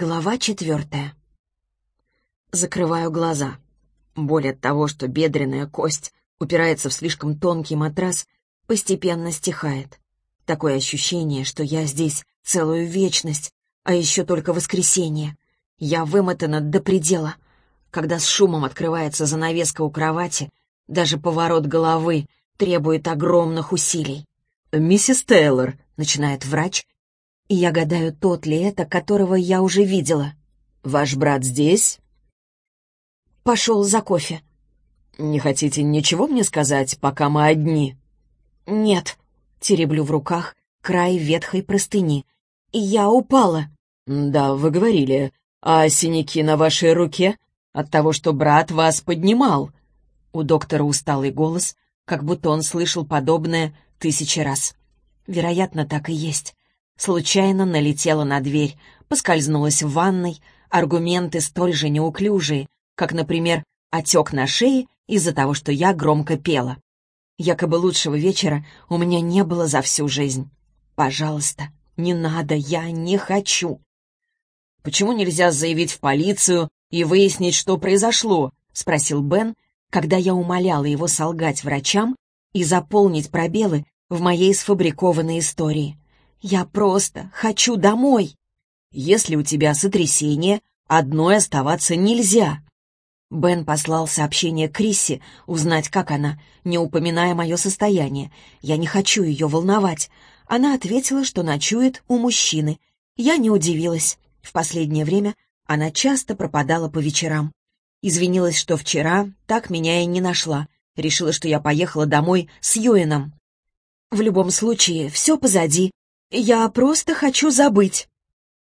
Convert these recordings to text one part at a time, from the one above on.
Глава четвертая. Закрываю глаза. Боль от того, что бедренная кость упирается в слишком тонкий матрас, постепенно стихает. Такое ощущение, что я здесь целую вечность, а еще только воскресенье. Я вымотана до предела. Когда с шумом открывается занавеска у кровати, даже поворот головы требует огромных усилий. «Миссис Тейлор», — начинает врач, и я гадаю, тот ли это, которого я уже видела. «Ваш брат здесь?» Пошел за кофе. «Не хотите ничего мне сказать, пока мы одни?» «Нет», — тереблю в руках край ветхой простыни. «И я упала». «Да, вы говорили. А синяки на вашей руке? От того, что брат вас поднимал?» У доктора усталый голос, как будто он слышал подобное тысячи раз. Вероятно, так и есть. Случайно налетела на дверь, поскользнулась в ванной, аргументы столь же неуклюжие, как, например, отек на шее из-за того, что я громко пела. Якобы лучшего вечера у меня не было за всю жизнь. Пожалуйста, не надо, я не хочу. «Почему нельзя заявить в полицию и выяснить, что произошло?» — спросил Бен, когда я умоляла его солгать врачам и заполнить пробелы в моей сфабрикованной истории. «Я просто хочу домой!» «Если у тебя сотрясение, одной оставаться нельзя!» Бен послал сообщение Крисси, узнать, как она, не упоминая мое состояние. Я не хочу ее волновать. Она ответила, что ночует у мужчины. Я не удивилась. В последнее время она часто пропадала по вечерам. Извинилась, что вчера так меня и не нашла. Решила, что я поехала домой с Юином. В любом случае, все позади. Я просто хочу забыть.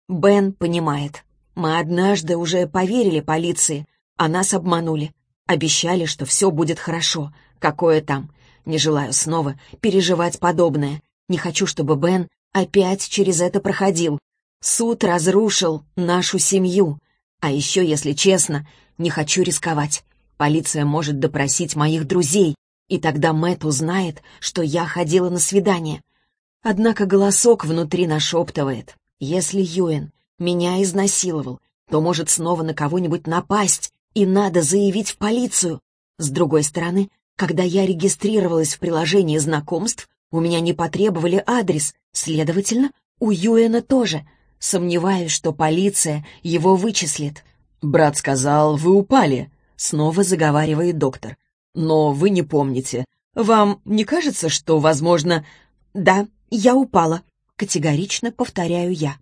Бен понимает. Мы однажды уже поверили полиции, а нас обманули. Обещали, что все будет хорошо. Какое там? Не желаю снова переживать подобное. Не хочу, чтобы Бен опять через это проходил. Суд разрушил нашу семью. А еще, если честно, не хочу рисковать. Полиция может допросить моих друзей, и тогда Мэт узнает, что я ходила на свидание. Однако голосок внутри нашептывает. Если Юэн меня изнасиловал, то может снова на кого-нибудь напасть, и надо заявить в полицию. С другой стороны, когда я регистрировалась в приложении знакомств, у меня не потребовали адрес, следовательно, у Юэна тоже — Сомневаюсь, что полиция его вычислит. «Брат сказал, вы упали», — снова заговаривает доктор. «Но вы не помните. Вам не кажется, что, возможно...» «Да, я упала», — категорично повторяю я.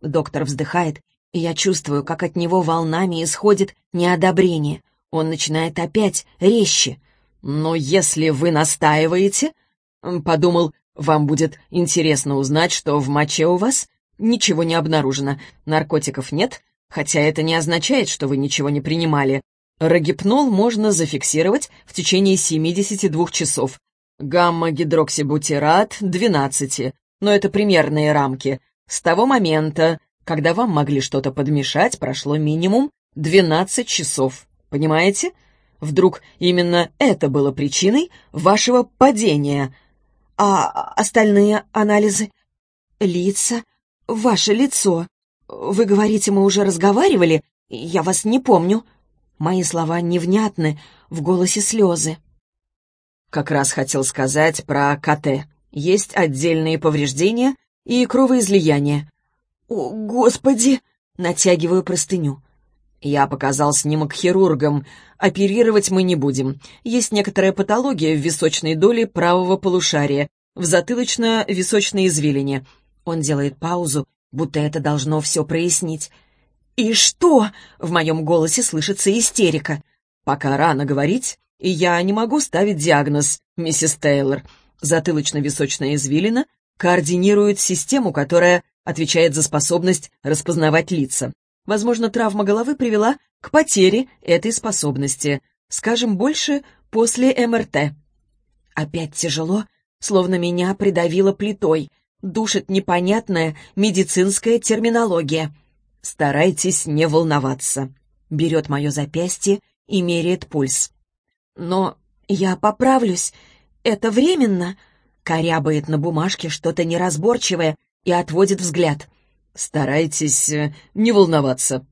Доктор вздыхает, и я чувствую, как от него волнами исходит неодобрение. Он начинает опять резче. «Но если вы настаиваете...» Подумал, вам будет интересно узнать, что в моче у вас Ничего не обнаружено. Наркотиков нет, хотя это не означает, что вы ничего не принимали. Рогипнол можно зафиксировать в течение 72 часов. Гамма-гидроксибутират — 12, но это примерные рамки. С того момента, когда вам могли что-то подмешать, прошло минимум 12 часов. Понимаете? Вдруг именно это было причиной вашего падения. А остальные анализы? Лица, «Ваше лицо. Вы говорите, мы уже разговаривали? Я вас не помню». Мои слова невнятны, в голосе слезы. Как раз хотел сказать про КТ. Есть отдельные повреждения и кровоизлияние. «О, Господи!» — натягиваю простыню. Я показал снимок хирургам. Оперировать мы не будем. Есть некоторая патология в височной доле правого полушария, в затылочно-височной извилине — он делает паузу, будто это должно все прояснить. «И что?» — в моем голосе слышится истерика. «Пока рано говорить, и я не могу ставить диагноз, миссис Тейлор. Затылочно-височная извилина координирует систему, которая отвечает за способность распознавать лица. Возможно, травма головы привела к потере этой способности. Скажем больше, после МРТ. Опять тяжело, словно меня придавило плитой душит непонятная медицинская терминология. Старайтесь не волноваться. Берет мое запястье и меряет пульс. Но я поправлюсь. Это временно. Корябает на бумажке что-то неразборчивое и отводит взгляд. Старайтесь э, не волноваться.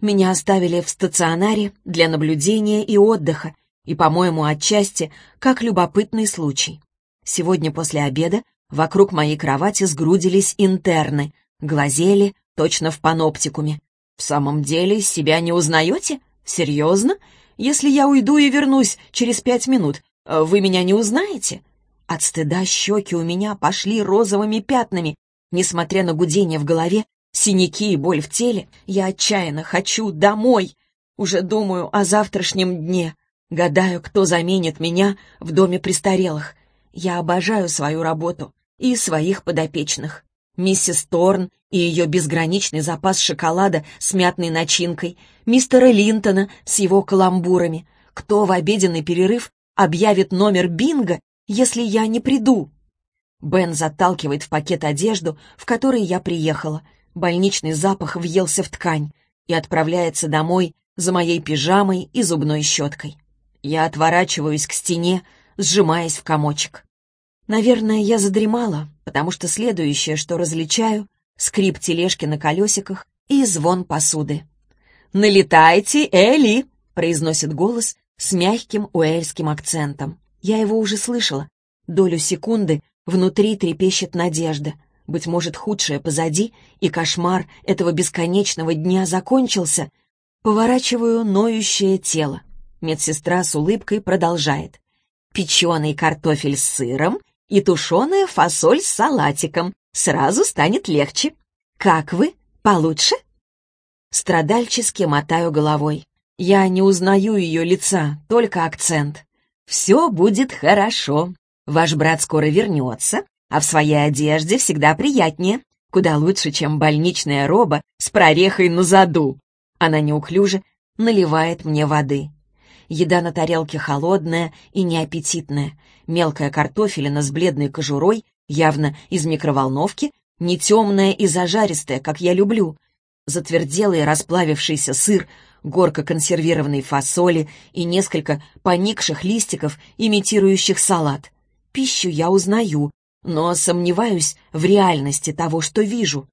Меня оставили в стационаре для наблюдения и отдыха, и, по-моему, отчасти, как любопытный случай. Сегодня после обеда вокруг моей кровати сгрудились интерны, глазели точно в паноптикуме. «В самом деле себя не узнаете? Серьезно? Если я уйду и вернусь через пять минут, э, вы меня не узнаете?» От стыда щеки у меня пошли розовыми пятнами. Несмотря на гудение в голове, синяки и боль в теле, я отчаянно хочу домой. Уже думаю о завтрашнем дне. Гадаю, кто заменит меня в доме престарелых. Я обожаю свою работу и своих подопечных. Миссис Торн и ее безграничный запас шоколада с мятной начинкой, мистера Линтона с его каламбурами. Кто в обеденный перерыв объявит номер бинго если я не приду?» Бен заталкивает в пакет одежду, в которой я приехала. Больничный запах въелся в ткань и отправляется домой за моей пижамой и зубной щеткой. Я отворачиваюсь к стене, сжимаясь в комочек. Наверное, я задремала, потому что следующее, что различаю, скрип тележки на колесиках и звон посуды. «Налетайте, Элли!» — произносит голос с мягким уэльским акцентом. Я его уже слышала. Долю секунды внутри трепещет надежда. Быть может, худшее позади, и кошмар этого бесконечного дня закончился. Поворачиваю ноющее тело. Медсестра с улыбкой продолжает. Печеный картофель с сыром и тушеная фасоль с салатиком. Сразу станет легче. Как вы? Получше? Страдальчески мотаю головой. Я не узнаю ее лица, только акцент. «Все будет хорошо. Ваш брат скоро вернется, а в своей одежде всегда приятнее. Куда лучше, чем больничная роба с прорехой на заду». Она неуклюже наливает мне воды. Еда на тарелке холодная и неаппетитная. Мелкая картофелина с бледной кожурой, явно из микроволновки, не темная и зажаристая, как я люблю. Затверделый расплавившийся сыр горка консервированной фасоли и несколько поникших листиков, имитирующих салат. Пищу я узнаю, но сомневаюсь в реальности того, что вижу.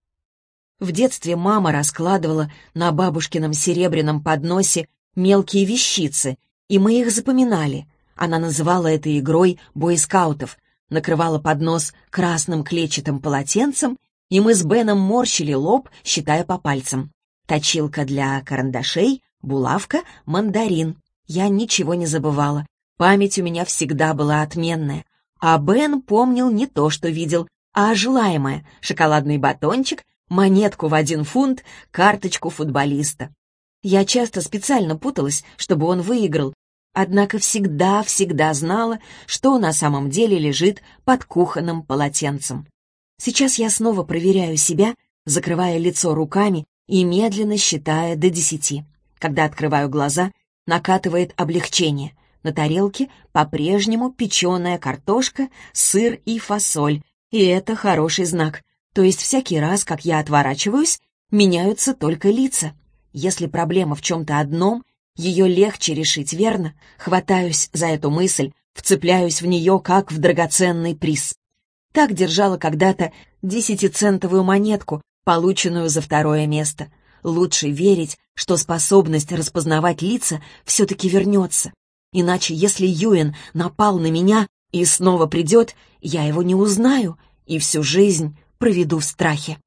В детстве мама раскладывала на бабушкином серебряном подносе мелкие вещицы, и мы их запоминали. Она называла это игрой бойскаутов, накрывала поднос красным клетчатым полотенцем, и мы с Беном морщили лоб, считая по пальцам точилка для карандашей, булавка, мандарин. Я ничего не забывала. Память у меня всегда была отменная. А Бен помнил не то, что видел, а желаемое — шоколадный батончик, монетку в один фунт, карточку футболиста. Я часто специально путалась, чтобы он выиграл, однако всегда-всегда знала, что на самом деле лежит под кухонным полотенцем. Сейчас я снова проверяю себя, закрывая лицо руками и медленно считая до десяти. Когда открываю глаза, накатывает облегчение. На тарелке по-прежнему печеная картошка, сыр и фасоль. И это хороший знак. То есть всякий раз, как я отворачиваюсь, меняются только лица. Если проблема в чем-то одном, ее легче решить верно. Хватаюсь за эту мысль, вцепляюсь в нее, как в драгоценный приз. Так держала когда-то десятицентовую монетку, полученную за второе место. Лучше верить, что способность распознавать лица все-таки вернется. Иначе, если Юэн напал на меня и снова придет, я его не узнаю и всю жизнь проведу в страхе.